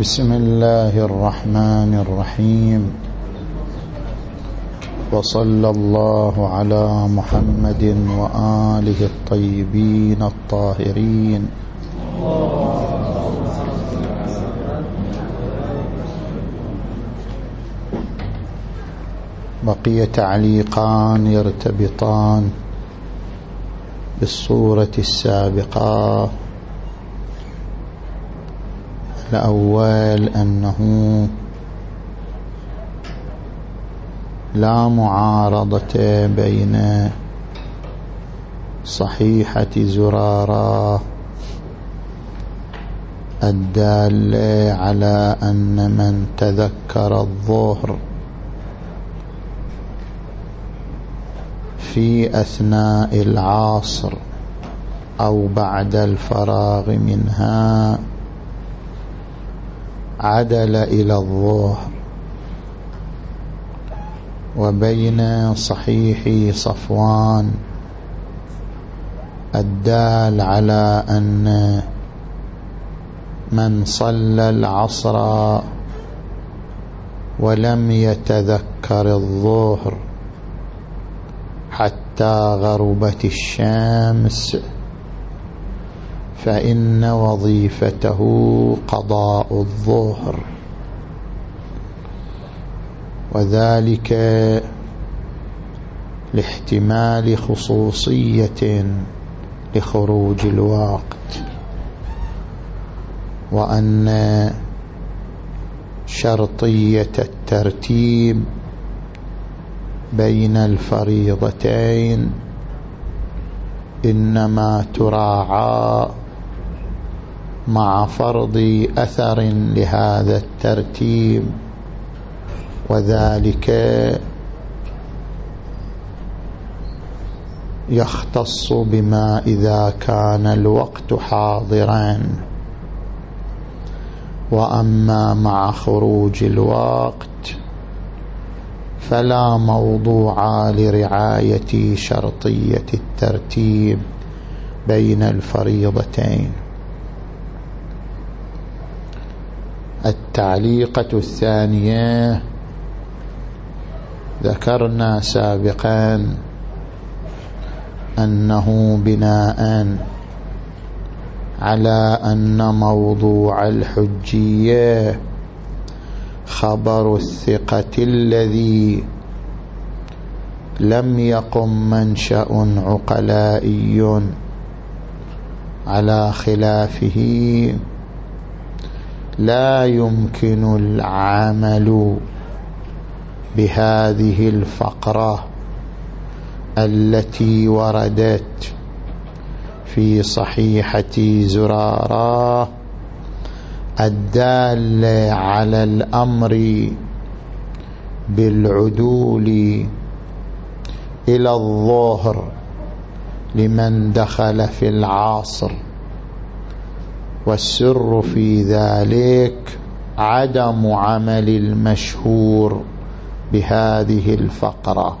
بسم الله الرحمن الرحيم. وصلى الله على محمد وآله الطيبين الطاهرين. بقي تعليقان يرتبطان بالصورة السابقة. الأول أنه لا معارضة بين صحيحة زرارة الدالة على أن من تذكر الظهر في أثناء العصر أو بعد الفراغ منها عدل إلى الظهر وبين صحيح صفوان الدال على أن من صلى العصر ولم يتذكر الظهر حتى غربت الشمس فإن وظيفته قضاء الظهر. وذلك لاحتمال خصوصية لخروج الوقت. وأن شرطية الترتيب بين الفريضتين إنما تراعى مع فرض أثر لهذا الترتيب وذلك يختص بما إذا كان الوقت حاضرا. وأما مع خروج الوقت فلا موضوع لرعاية شرطية الترتيب بين الفريضتين. التعليقة الثانية. ذكرنا سابقا أنه بناء على أن موضوع الحجية خبر الثقة الذي لم يقم منشأ عقلائي على خلافه. لا يمكن العمل بهذه الفقرة التي وردت في صحيحة زرارة الدالة على الأمر بالعدول إلى الظهر لمن دخل في العصر. والسر في ذلك عدم عمل المشهور بهذه الفقرة.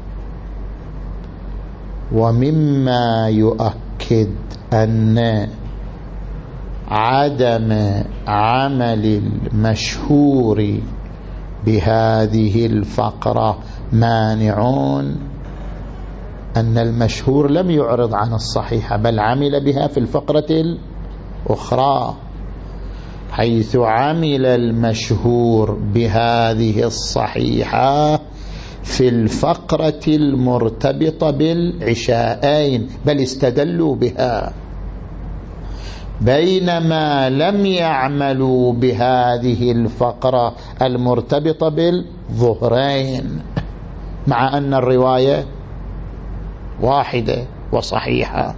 ومما يؤكد أن عدم عمل المشهور بهذه الفقرة مانعون أن المشهور لم يعرض عن الصحيحة بل عمل بها في الفقرة الأخرى حيث عمل المشهور بهذه الصحيحة في الفقرة المرتبطة بالعشاءين بل استدلوا بها. بينما لم يعملوا بهذه الفقرة المرتبطة بالظهرين مع أن الرواية واحدة وصحيحة.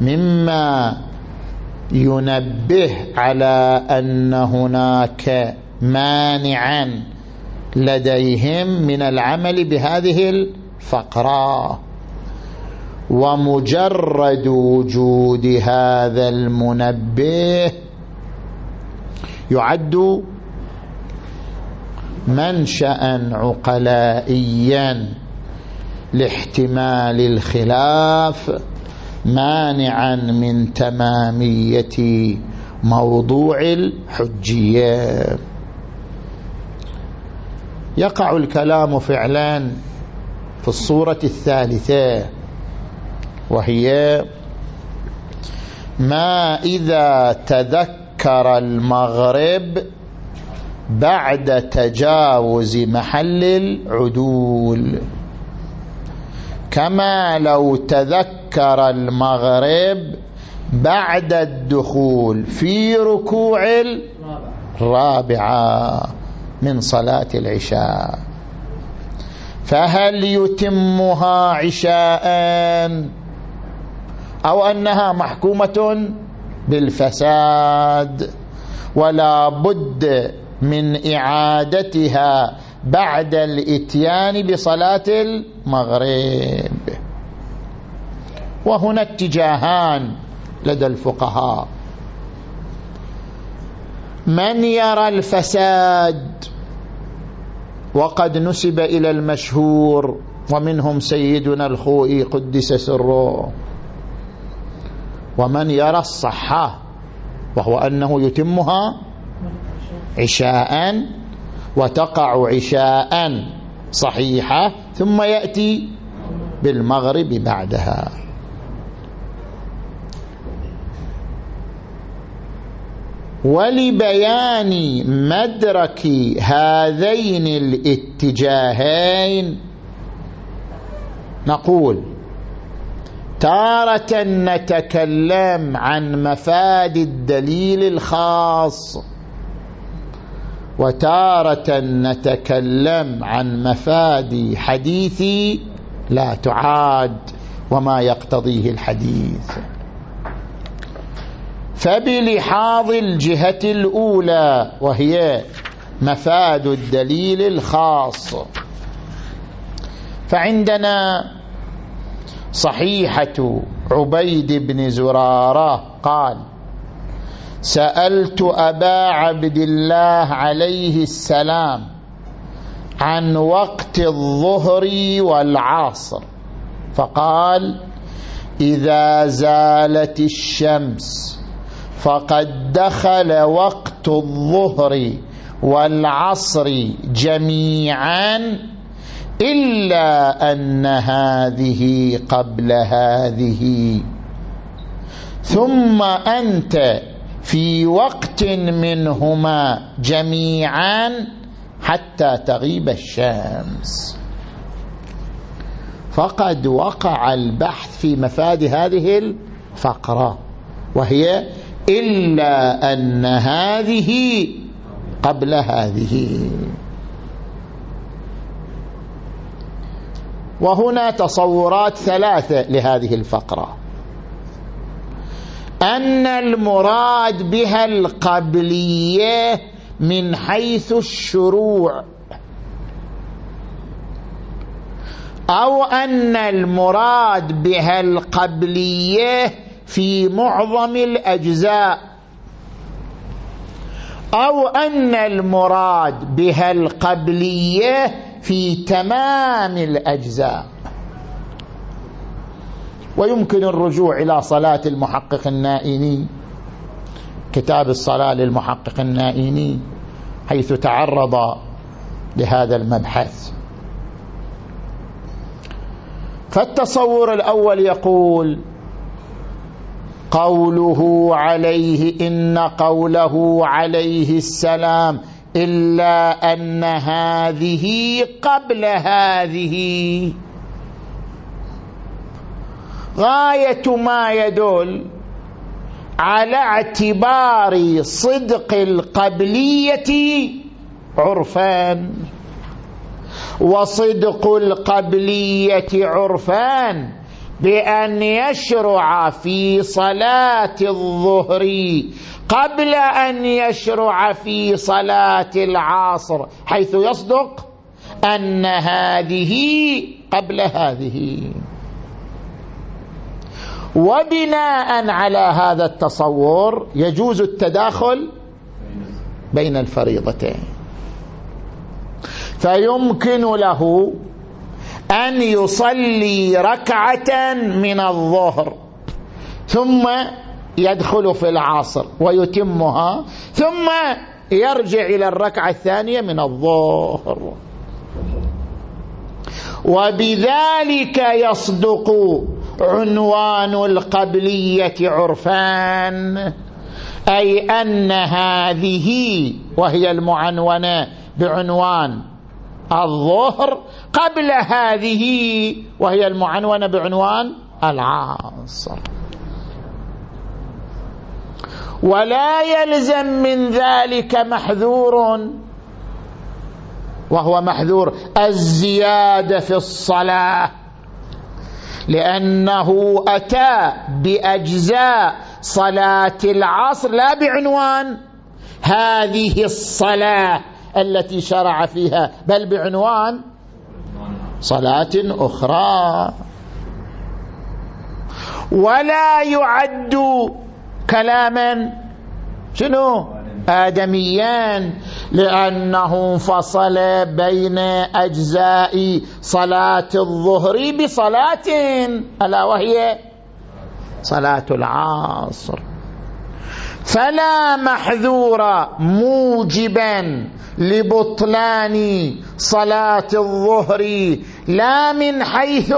مما ينبه على أن هناك مانعا لديهم من العمل بهذه الفقرة. ومجرد وجود هذا المنبه يعد منشأ عقلائيا لاحتمال الخلاف مانعا من تمامية موضوع الحجية. يقع الكلام فعلا في الصورة الثالثة وهي ما إذا تذكر المغرب بعد تجاوز محل العدول. كما لو تذكر المغرب بعد الدخول في ركوع الرابعة من صلاة العشاء. فهل يتمها عشاء أو أنها محكومة بالفساد؟ ولا بد من إعادتها بعد الاتيان بصلاة المغرب. وهنا اتجاهان لدى الفقهاء. من يرى الفساد وقد نسب إلى المشهور ومنهم سيدنا الخوئي قدس سره. ومن يرى الصحة وهو أنه يتمها عشاء وتقع عشاء صحيحة ثم يأتي بالمغرب بعدها. ولبيان مدرك هذين الاتجاهين نقول تارة نتكلم عن مفاد الدليل الخاص وتارة نتكلم عن مفاد حديثي لا تعاد وما يقتضيه الحديث. فبلحاظ الجهة الأولى وهي مفاد الدليل الخاص فعندنا صحيحة عبيد بن زرارة قال سألت أبا عبد الله عليه السلام عن وقت الظهر والعصر فقال إذا زالت الشمس فقد دخل وقت الظهر والعصر جميعا إلا أن هذه قبل هذه. ثم أنت في وقت منهما جميعا حتى تغيب الشمس. فقد وقع البحث في مفاد هذه الفقرة وهي إلا أن هذه قبل هذه. وهنا تصورات ثلاثة لهذه الفقرة. أن المراد بها القبلية من حيث الشروع. أو أن المراد بها القبلية في معظم الأجزاء. أو أن المراد بها القبلية في تمام الأجزاء. ويمكن الرجوع إلى صلاة المحقق النائني كتاب الصلاة للمحقق النائني حيث تعرض لهذا المبحث. فالتصور الأول يقول قوله عليه إن قوله عليه السلام إلا أن هذه قبل هذه غاية ما يدل على اعتبار صدق القبلية عرفان. وصدق القبلية عرفان بأن يشرع في صلاة الظهر قبل أن يشرع في صلاة العصر حيث يصدق أن هذه قبل هذه. وبناء على هذا التصور يجوز التداخل بين الفريضتين. فيمكن له أن يصلي ركعة من الظهر ثم يدخل في العصر ويتمها ثم يرجع إلى الركعة الثانية من الظهر. وبذلك يصدق عنوان القبلية عرفان أي أن هذه وهي المعنونة بعنوان الظهر قبل هذه وهي المعنونة بعنوان العصر ولا يلزم من ذلك محذور وهو محذور الزيادة في الصلاة. لأنه أتى بأجزاء صلاة العصر. لا بعنوان هذه الصلاة التي شرع فيها بل بعنوان صلاة أخرى. ولا يعد كلاما. شنو؟ آدميان لأنه فصل بين أجزاء صلاة الظهر بصلاة ألا وهي صلاة العصر. فلا محذور موجبا لبطلان صلاة الظهر لا من حيث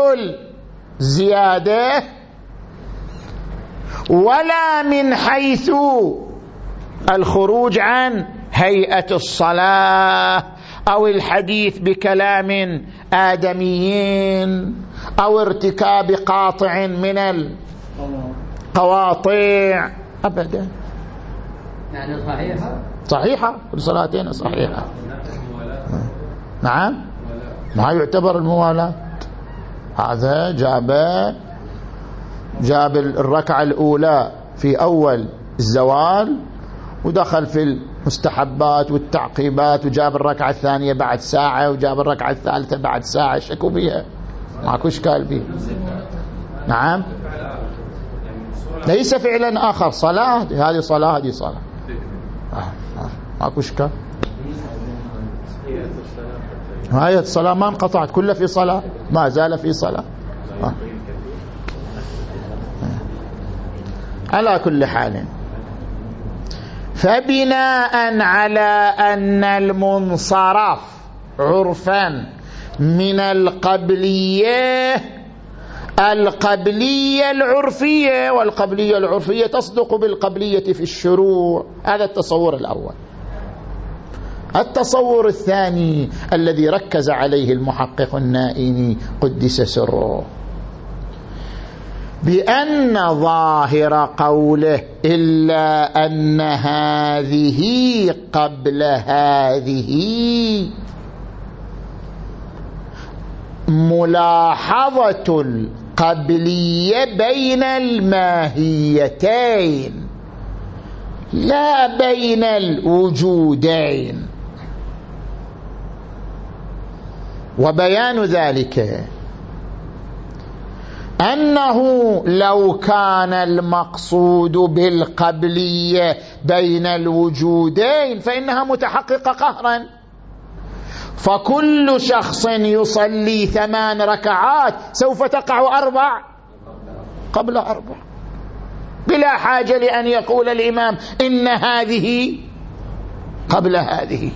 الزيادة ولا من حيث الخروج عن هيئة الصلاة أو الحديث بكلام آدميين أو ارتكاب قاطع من القواطع أبدا. يعني صحيحة؟ صحيحة. الصلاتين صحيحة. نعم. ما يعتبر الموالاة هذا جاب جاب الركعة الأولى في أول الزوال ودخل في المستحبات والتعقيبات وجاب الركعة الثانية بعد ساعة وجاب الركعة الثالثة بعد ساعة. شكوا بها ماكو إشكال فيه نعم. ليس فعلا آخر. صلاة. هذه صلاة هذه صلاة. آه، آه، ماكو إشكال. هاي الصلاة ما انقطعت. كلها في صلاة. ما زال في صلاة. آه. على كل حال. فبناء على أن المنصرف عرفا من القبلية القبلية العرفية والقبلية العرفية تصدق بالقبلية في الشروع. هذا التصور الأول. التصور الثاني الذي ركز عليه المحقق النائني قدس سره. بأن ظاهر قوله إلا أن هذه قبل هذه ملاحظة القبلية بين الماهيتين لا بين الوجودين. وبيان ذلك أنه لو كان المقصود بالقبلية بين الوجودين فإنها متحققة قهرا. فكل شخص يصلي ثمان ركعات سوف تقع أربع؟ قبل أربع. بلا حاجة لأن يقول الإمام إن هذه قبل هذه.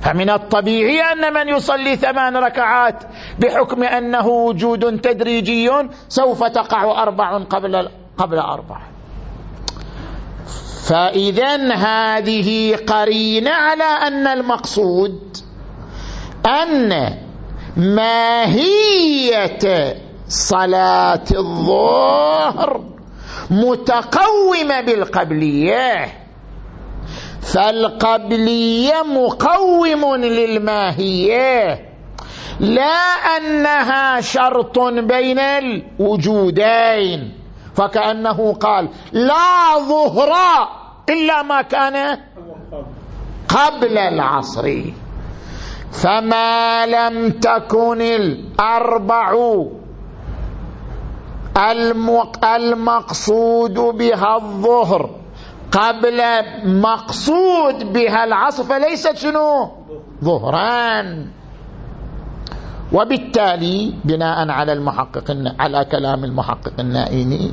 فمن الطبيعي أن من يصلي ثمان ركعات بحكم أنه وجود تدريجي سوف تقع أربع قبل قبل أربع. فإذا هذه قرينة على أن المقصود أن ماهية صلاة الظهر متقومة بالقبلية. فالقبلية مقوم للماهية لا أنها شرط بين الوجودين. فكأنه قال لا ظهر إلا ما كان قبل العصر. فما لم تكن الأربع المقصود بها الظهر. قبل مقصود بها العصر فليست شنو؟ ظهران. وبالتالي بناء على المحقق على كلام المحقق النائيني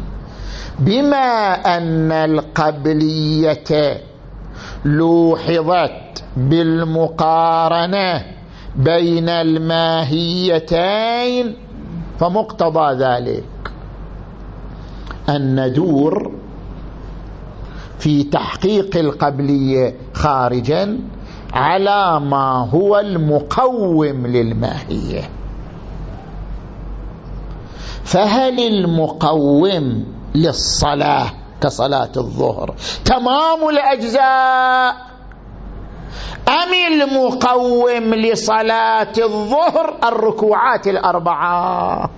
بما أن القبلية لوحظت بالمقارنة بين الماهيتين فمقتضى ذلك أن ندور في تحقيق القبلية خارجا على ما هو المقوم للماهية. فهل المقوم للصلاة كصلاة الظهر تمام الأجزاء؟ أم المقوم لصلاة الظهر الركوعات الأربعة؟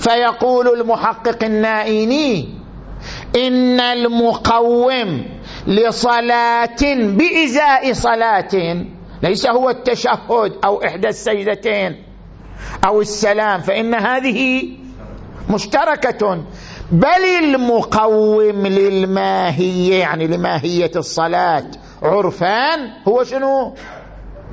فيقول المحقق النائيني إن المقوم لصلاة بإزاء صلاة ليس هو التشهد أو إحدى السجدتين أو السلام فإن هذه مشتركة بل المقوم للماهية يعني لماهية الصلاة عرفان هو شنو؟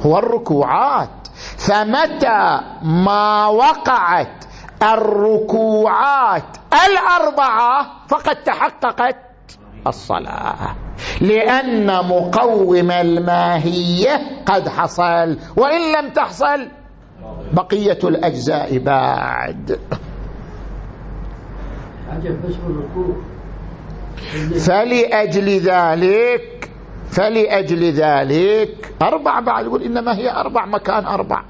هو الركوعات. فمتى ما وقعت الركوعات الأربعة فقد تحققت الصلاة. لأن مقوم الماهية قد حصل وإن لم تحصل بقية الأجزاء بعد. فلأجل ذلك فلأجل ذلك أربع بعد يقول إنما هي أربع مكان أربع.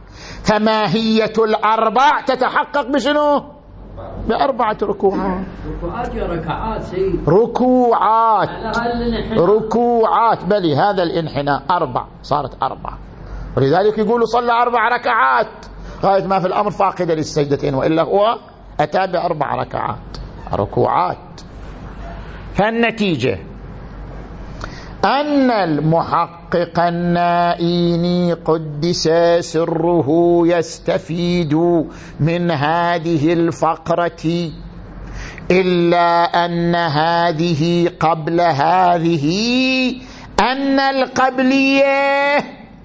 فماهية الأربع تتحقق بشنو؟ بأربعة ركوعات. ركوعات ركوعات. ركوعات. بلي هذا الانحناء؟ أربع. صارت أربع. ولذلك يقولوا صلى أربع ركعات. غاية ما في الأمر فاقدة للسجدتين وإلا هو أتى بأربع ركعات. ركوعات. فالنتيجة؟ أن المحقق النائيني قدس سره يستفيد من هذه الفقرة إلا أن هذه قبل هذه أن القبلية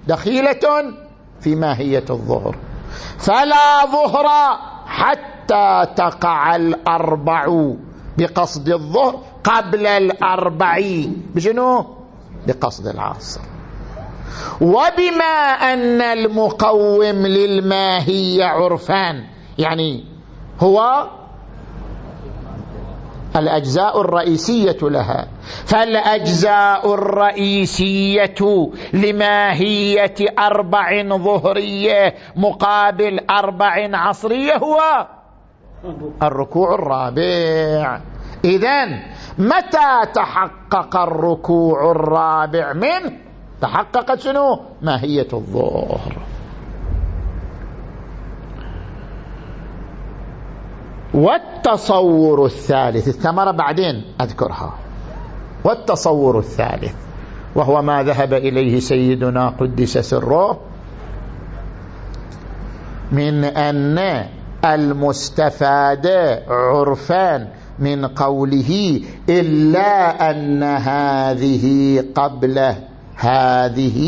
دخيلة في ماهية الظهر. فلا ظهر حتى تقع الأربع بقصد الظهر قبل الأربع. بشنو؟ بقصد العصر وبما أن المقوم للماهية عرفان يعني هو الأجزاء الرئيسية لها. فالأجزاء الرئيسية لماهية أربع ظهرية مقابل أربع عصرية هو الركوع الرابع. إذن متى تحقق الركوع الرابع منه تحققت شنو؟ ماهية الظهر. والتصور الثالث الثمرة بعدين أذكرها. والتصور الثالث وهو ما ذهب إليه سيدنا قدس سره من أن المستفاد عرفان من قوله إلا أن هذه قبل هذه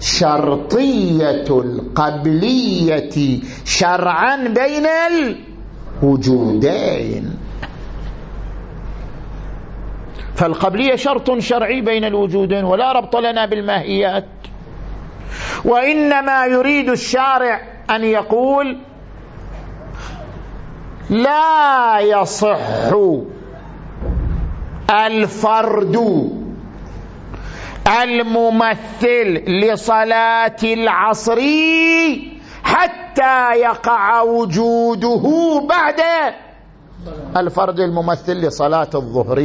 شرطية القبلية شرعا بين الوجودين. فالقبلية شرط شرعي بين الوجودين ولا ربط لنا بالماهيات. وإنما يريد الشارع أن يقول لا يصح الفرد الممثل لصلاة العصر حتى يقع وجوده بعد الفرد الممثل لصلاة الظهر.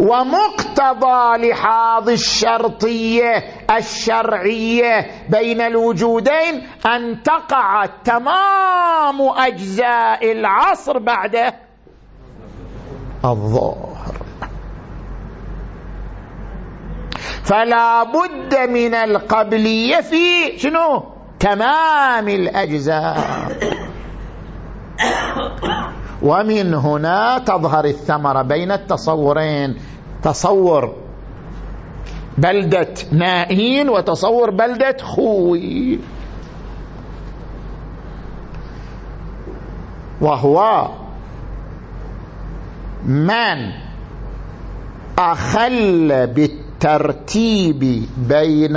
ومقتضى لحاظ الشرطية الشرعية بين الوجودين أن تقع تمام أجزاء العصر بعد الظهر. فلا بد من القبلية في شنو؟ تمام الأجزاء. ومن هنا تظهر الثمرة بين التصورين. تصور بلدة نائين وتصور بلدة خوي. وهو من أخل بالترتيب بين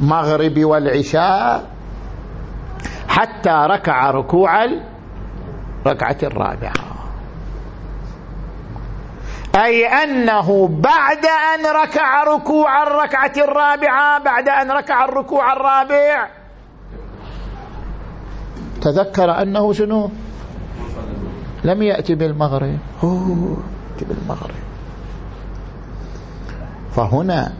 المغرب والعشاء حتى ركع ركوع الركعة الرابعة. أي أنه بعد أن ركع ركوع الركعة الرابعة بعد أن ركع الركوع الرابع تذكر أنه شنو؟ لم يأتي بالمغرب. هو يأتي بالمغرب. فهنا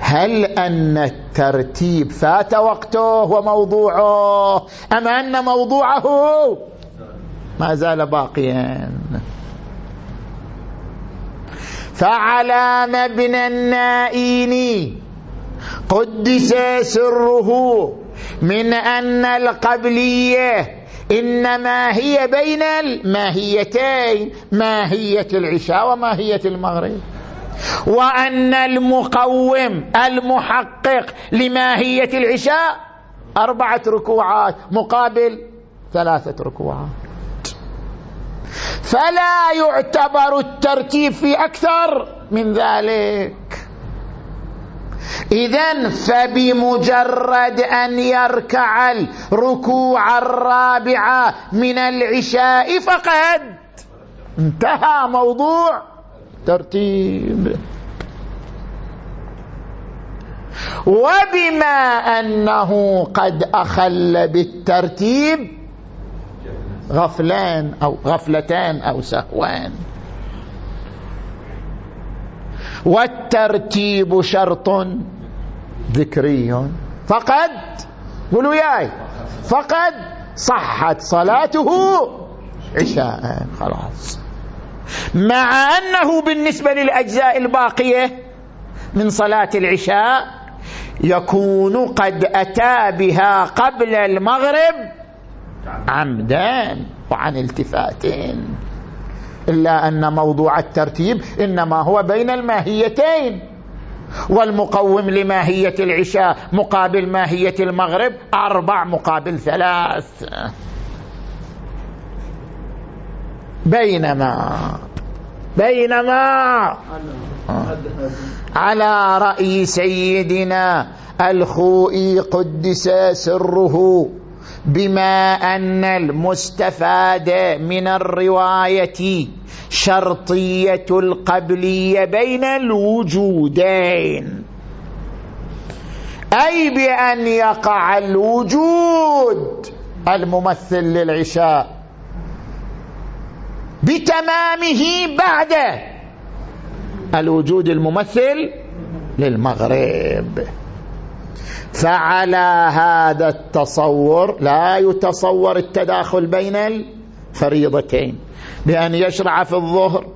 هل أن الترتيب فات وقته وموضوعه أم أن موضوعه؟ ما زال باقيا. فعلى مبنى النائين قدس سره من أن القبلية إنما هي بين الماهيتين ماهية العشاء وماهية المغرب. وأن المقوم المحقق لماهية العشاء أربعة ركوعات مقابل ثلاثة ركوعات. فلا يعتبر الترتيب في أكثر من ذلك. إذا فبمجرد أن يركع الركوع الرابعة من العشاء فقد انتهى موضوع ترتيب. وبما أنه قد أخل بالترتيب غفلان أو غفلتان أو سهوان. والترتيب شرط ذكري. فقد قولوا ياي فقد صحت صلاته عشاء. خلاص. مع أنه بالنسبة للأجزاء الباقية من صلاة العشاء يكون قد أتى بها قبل المغرب عمدا وعن التفاتين إلا أن موضوع الترتيب إنما هو بين الماهيتين والمقوم لماهية العشاء مقابل ماهية المغرب أربع مقابل ثلاث. بينما بينما على رأي سيدنا الخوئي قدس سره. بما أن المستفاد من الرواية شرطية القبلية بين الوجودين. أي بأن يقع الوجود الممثل للعشاء بتمامه بعد الوجود الممثل للمغرب. فعلى هذا التصور لا يتصور التداخل بين الفريضتين. بأن يشرع في الظهر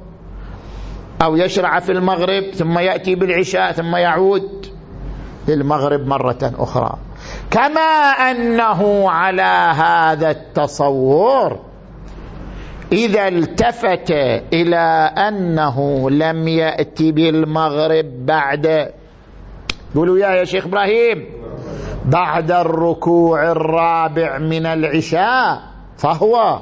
أو يشرع في المغرب ثم يأتي بالعشاء ثم يعود للمغرب مرة أخرى. كما أنه على هذا التصور إذا التفت إلى أنه لم يأتي بالمغرب بعد قولوا يا يا شيخ إبراهيم. بعد الركوع الرابع من العشاء فهو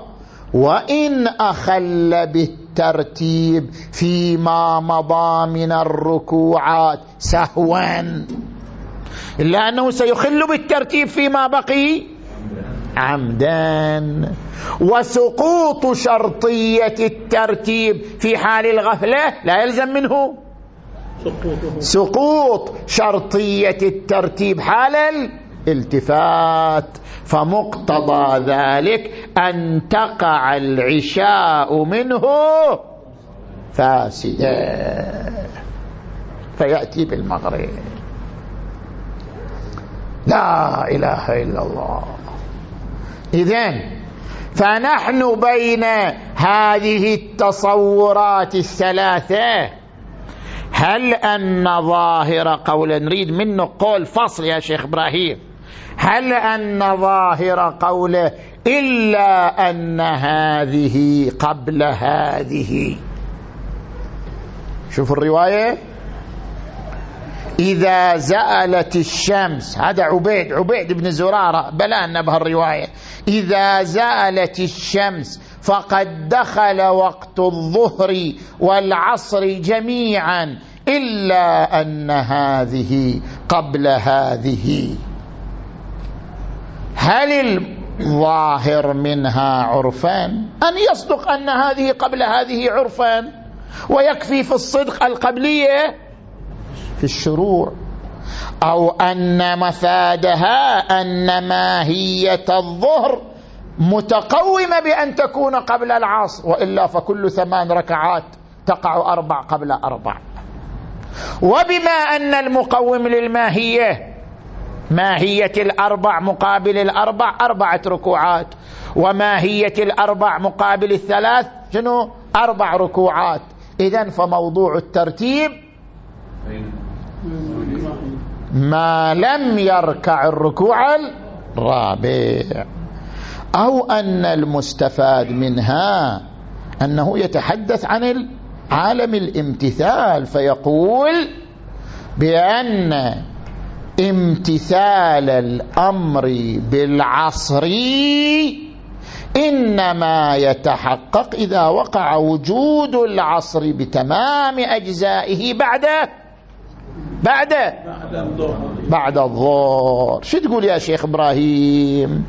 وإن أخل بالترتيب فيما مضى من الركوعات سهوا. إلا أنه سيخل بالترتيب فيما بقي عمدا. وسقوط شرطية الترتيب في حال الغفلة لا يلزم منه. سقوط شرطية الترتيب حال الالتفات. فمقتضى ذلك أن تقع العشاء منه فاسدا. فيأتي بالمغرب. لا إله إلا الله. إذن فنحن بين هذه التصورات الثلاثة هل أن ظاهر قول نريد منه قول فصل يا شيخ إبراهيم. هل أن ظاهر قوله إلا أن هذه قبل هذه؟ شوف الرواية. إذا زألت الشمس هذا عبيد عبيد بن زرارة بلانا بهالرواية. إذا زألت الشمس فقد دخل وقت الظهر والعصر جميعا. إلا أن هذه قبل هذه. هل الظاهر منها عرفان؟ أن يصدق أن هذه قبل هذه عرفان؟ ويكفي في الصدق القبلية في الشروع. أو أن مفادها أن ماهية الظهر متقومة بأن تكون قبل العصر وإلا فكل ثمان ركعات تقع أربع قبل أربع. وبما أن المقوم للماهية ماهية الأربع مقابل الأربع أربعة ركوعات وماهية الأربع مقابل الثلاث شنو؟ أربع ركوعات. إذا فموضوع الترتيب ما لم يركع الركوع الرابع. أو أن المستفاد منها أنه يتحدث عن عالم الامتثال فيقول بأن امتثال الأمر بالعصر إنما يتحقق إذا وقع وجود العصر بتمام أجزائه بعد بعد بعد الظهر. شو تقول يا شيخ إبراهيم؟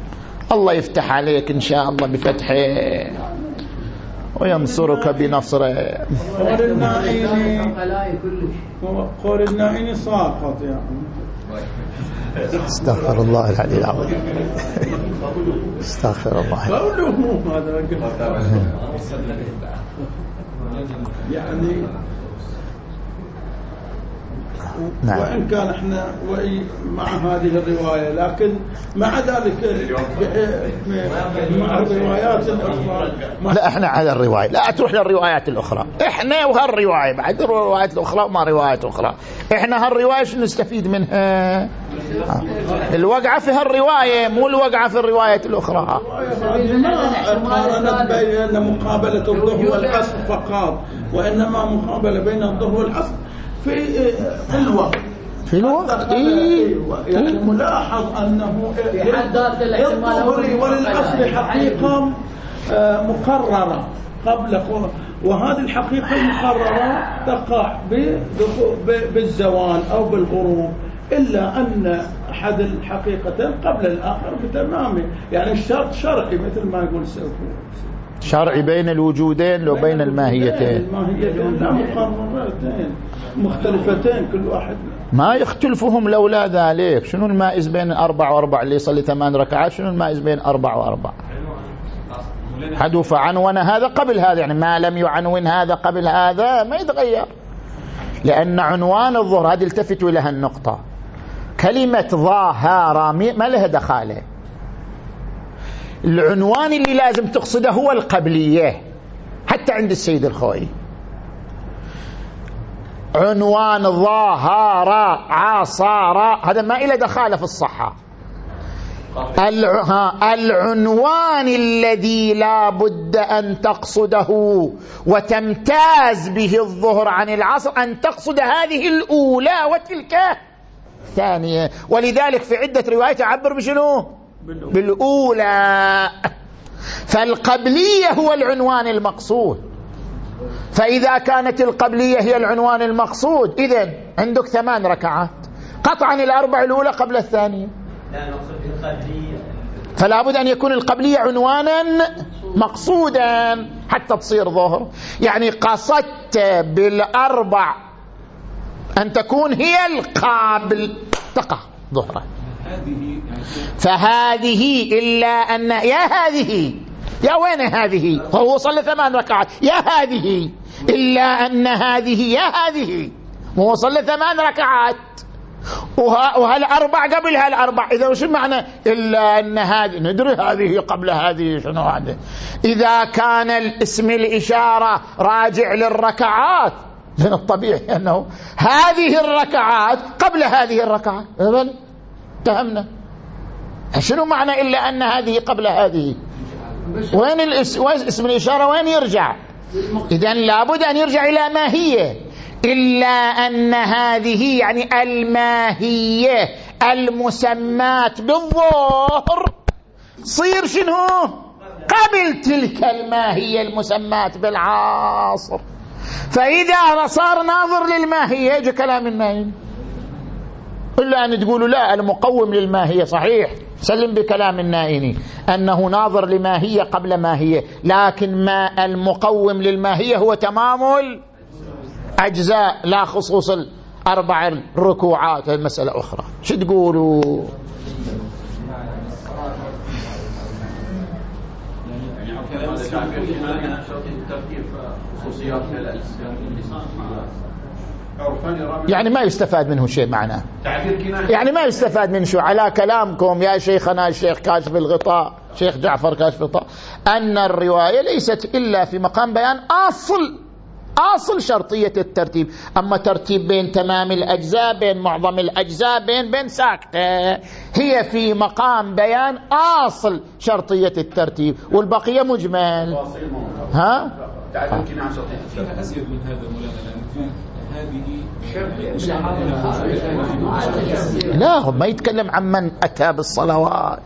الله يفتح عليك إن شاء الله بفتحه. وينصرك بنصره. قول النائين قول النائين ساقط يعني استغفر الله العلي العظيم. استغفر الله. هذا يعني نعم. وإن كان إحنا مع هذه الرواية لكن مع ذلك مع الروايات الأخرى. لا إحنا على الرواية. لا تروح للروايات الأخرى. إحنا وهالرواية بعد الروايات الأخرى وما روايات أخرى. إحنا هالرواية شو نستفيد منها؟ الوقعة في هالرواية مو الوقعة في الرواية الأخرى. قارنت بين مقابلة الظهر والعصر فقط وإنما مقابلة بين الظهر والعصر. في في الوقت في الوقت إيه؟ يعني ملاحظ أنه للظهر وللعصر حقيقة آه، مقررة. قبل وهذه الحقيقة المقررة تقع بالزوال أو بالغروب إلا أن أحد الحقيقتين قبل الآخر بتمامه. يعني الشرط شرعي مثل ما يقول سوفي شرعي بين الوجودين لو بين الماهيتين. مختلفتين كل واحد. ما يختلفهم لولا ذلك. شنو المائز بين أربع وأربع؟ اللي يصلي ثمان ركعات شنو المائز بين أربع وأربع؟ حدث عنون هذا قبل هذا. يعني ما لم يعنون هذا قبل هذا ما يتغير. لأن عنوان الظهر هذه التفتوا إلى النقطة. كلمة ظاهر ما لها دخالة. العنوان اللي لازم تقصده هو القبلية حتى عند السيد الخوي. عنوان ظاهر عصار هذا ما إلى دخالة في الصحة. العنوان الذي لا بد أن تقصده وتمتاز به الظهر عن العصر أن تقصد هذه الأولى وتلك الثانية. ولذلك في عدة روايات يعبر بشنو؟ بالأولى. فالقبلية هو العنوان المقصود. فإذا كانت القبلية هي العنوان المقصود إذن عندك ثمان ركعات. قطعا الأربع الأولى قبل الثانية. لا نقصد القبلية فلا بد أن يكون القبلية عنوانا مقصودا حتى تصير ظهر. يعني قصدت بالأربع أن تكون هي القابل. تقع ظهرا فهذه إلا أن يا هذه. يا وين هذه؟ هو صلى ثمان ركعات. يا هذه. إلا أن هذه. يا هذه. هو صلى ثمان ركعات. وهالأربع قبل هالأربع إذا وش معنى إلا أن هذه؟ ندري هذه قبل هذه شنو هذا إذا كان الاسم الإشارة راجع للركعات من الطبيعي أنه هذه الركعات قبل هذه الركعات. اتهمنا. شنو معنى إلا أن هذه قبل هذه؟ وين اسم الإشارة؟ وين يرجع؟ إذا لابد أن يرجع إلى ماهية إلا أن هذه يعني الماهية المسمات بالظهر. صير شنو؟ قبل تلك الماهية المسمات بالعاصر. فإذا صار ناظر للماهية يجي كلام النايم. إلا أن تقولوا لا المقوم للماهية صحيح. سلم بكلام النائني أنه ناظر لماهية قبل ماهية لكن ما المقوم للماهية هو تمام الأجزاء لا خصوص الأربع الركوعات المسألة أخرى. شو تقولوا؟ يعني يعني ما يستفاد منه شيء معناه. يعني ما يستفاد منه شيء. على كلامكم يا شيخنا الشيخ كاشف الغطاء شيخ جعفر كاشف الغطاء أن الرواية ليست إلا في مقام بيان أصل أصل شرطية الترتيب. أما ترتيب بين تمام الأجزاء بين معظم الأجزاء بين بين ساكتة. هي في مقام بيان أصل شرطية الترتيب. والبقية مجمل. ها؟ تعال عن شرطية أزيد من هذا مولانا لا هو ما يتكلم عن من أتى بالصلوات.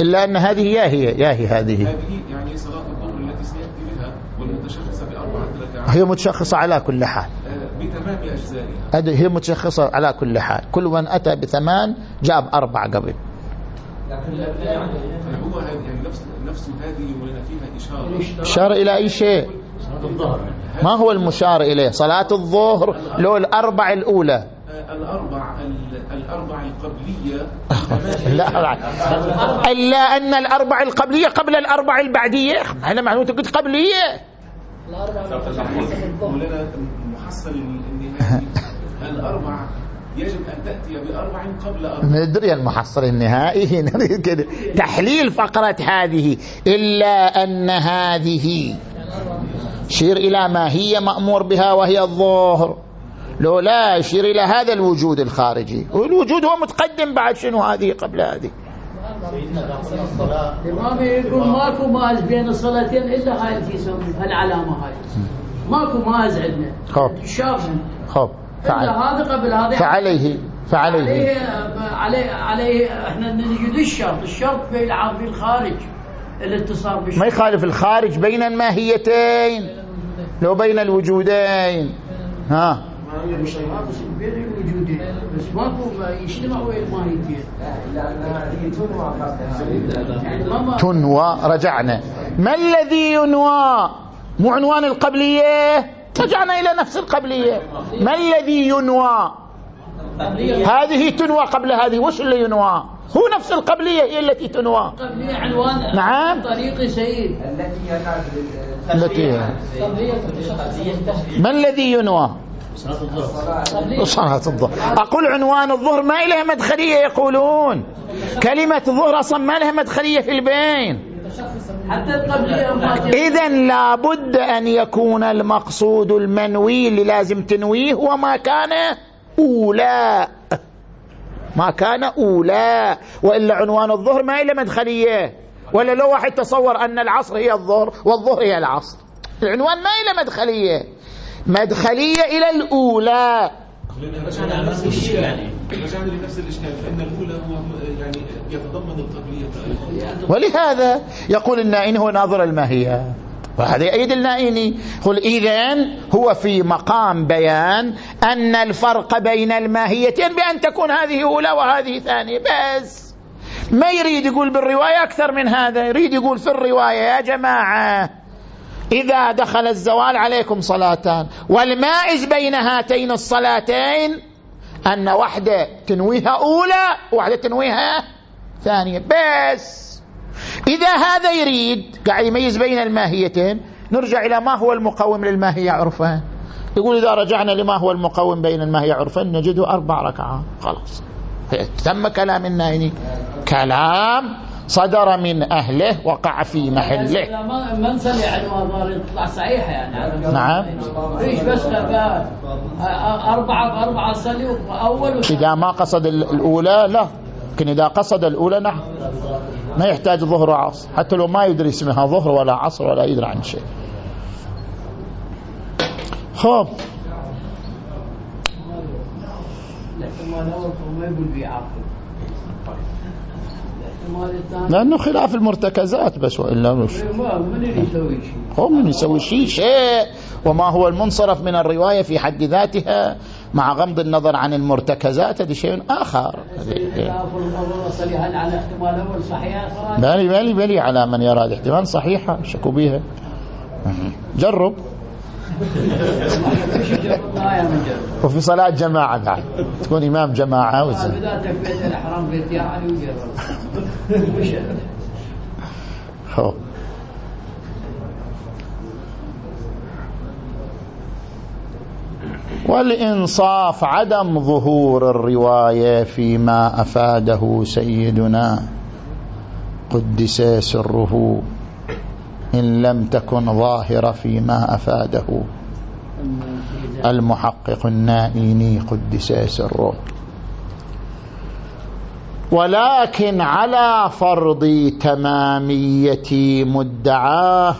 إلا أن هذه يا هي يا هي هذه. هي متشخصة على كل حال. بتمام أجزائها هي متشخصة على كل حال. كل من أتى بثمان جاب أربع قبل. لكن هو يعني نفس نفس هذه فيها إشارة إشارة إلى أي شيء؟ ما هو المشار إليه؟ صلاة الظهر لو الأربع الأولى. الأربع الأربع القبلية. لا إلا أن الأربع القبلية قبل الأربع البعدية. أنا معلومة قلت قبلية. محصل النهائي. الأربع يجب أن تأتي بأربع قبل أربع. ندري المحصل النهائي. نريد كده. تحليل فقرة هذه. إلا أن هذه شير إلى ما هي مأمور بها وهي الظهر. لو لا يشير إلى هذا الوجود الخارجي. والوجود هو متقدم بعد شنو هذه قبل هذه؟ الإمام يقول ماكو ماز بين الصلاتين إلا هاي العلامة هاي. ماكو ماز عندنا. خب شاف خب فعل. هذا قبل هذا. فعليه فعليه. عليه عليه إحنا نجد الشرط. الشرط في العام في الخارج. الاتصال ما يخالف الخارج بين الماهيتين لو بين الوجودين. ها؟ بين الوجودين بس ماكو يجتمعوا الماهيتين تنوى رجعنا. ما الذي ينوى؟ مو عنوان القبلية؟ رجعنا إلى نفس القبلية. ما الذي ينوى؟ هذه تنوى قبل هذه. وش اللي ينوى؟ هو نفس القبلية هي التي تنوى. قبلية عنوان نعم. طريق سيد التي هي ما الذي ينوى؟ صلاة الظهر. أقول عنوان الظهر ما إلها مدخلية يقولون. كلمة ظهر أصلا ما لها مدخلية في البين. إذا لابد أن يكون المقصود المنوي اللي لازم تنويه هو ما كان أولى ما كان أولى وإلا عنوان الظهر ما إلا مدخلية ولا لو واحد تصور أن العصر هي الظهر والظهر هي العصر. العنوان ما إلا مدخلية. مدخلية إلى الأولى. رجعنا لنفس الإشكال. رجعنا لنفس الإشكال. فإن الأولى هو يعني يتضمن ولهذا يقول النائن هو ناظر الماهية. وهذا يأيد النائني يقول إذن هو في مقام بيان أن الفرق بين الماهيتين بأن تكون هذه أولى وهذه ثانية. بس ما يريد يقول بالرواية أكثر من هذا يريد يقول في الرواية يا جماعة إذا دخل الزوال عليكم صلاتان والمائز بين هاتين الصلاتين أن واحدة تنويها أولى وواحدة تنويها ثانية. بس إذا هذا يريد قاعد يميز بين الماهيتين نرجع إلى ما هو المقوم للماهية عرفان يقول إذا رجعنا لما هو المقوم بين الماهية عرفان نجده أربع ركعات خلاص. تم كلام النائني كلام صدر من أهله وقع في محله. ما نصلي على تطلع صحيحة يعني. نعم. إيش بس أربعة بأربعة صلي أول إذا ما قصد الأولى لا. لكن إذا قصد الأولى نعم. ما يحتاج ظهر وعصر. حتى لو ما يدري اسمها ظهر ولا عصر ولا يدري عن شيء. خب. لأنه خلاف المرتكزات بس وإلا مش هو من يسوي شيء. شيء. وما هو المنصرف من الرواية في حد ذاتها. مع غمض النظر عن المرتكزات هذا شيء آخر. بالي بالي بالي على من يرى الاحتمال صحيحة شكوا بها جرب. وفي صلاة جماعة بعد. تكون إمام جماعة وزن والإنصاف عدم ظهور الرواية فيما أفاده سيدنا قدس سره إن لم تكن ظاهرة فيما أفاده. المحقق النائيني قدس سره. ولكن على فرض تمامية مدعاه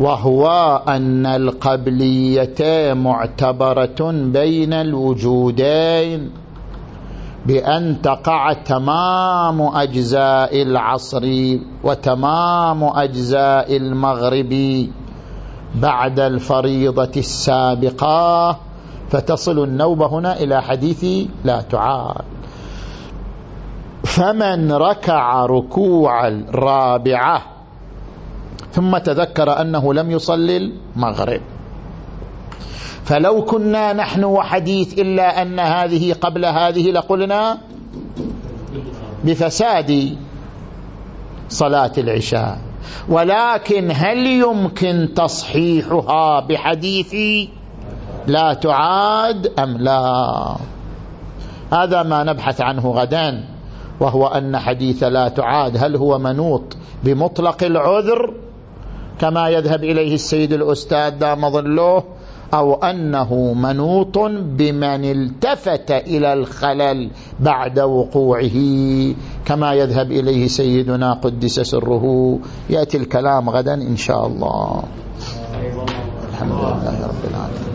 وهو أن القبلية معتبرة بين الوجودين بأن تقع تمام أجزاء العصر وتمام أجزاء المغرب بعد الفريضة السابقة. فتصل النوبة هنا إلى حديث لا تعاد. فمن ركع ركوع الرابعة ثم تذكر أنه لم يصلي المغرب. فلو كنا نحن وحديث إلا أن هذه قبل هذه لقلنا بفساد صلاة العشاء. ولكن هل يمكن تصحيحها بحديث لا تعاد أم لا؟ هذا ما نبحث عنه غدا وهو أن حديث لا تعاد هل هو منوط بمطلق العذر كما يذهب إليه السيد الأستاذ دام ظله أو أنه منوط بمن التفت إلى الخلل بعد وقوعه كما يذهب إليه سيدنا قدس سره. يأتي الكلام غدا إن شاء الله. الحمد لله رب العالمين.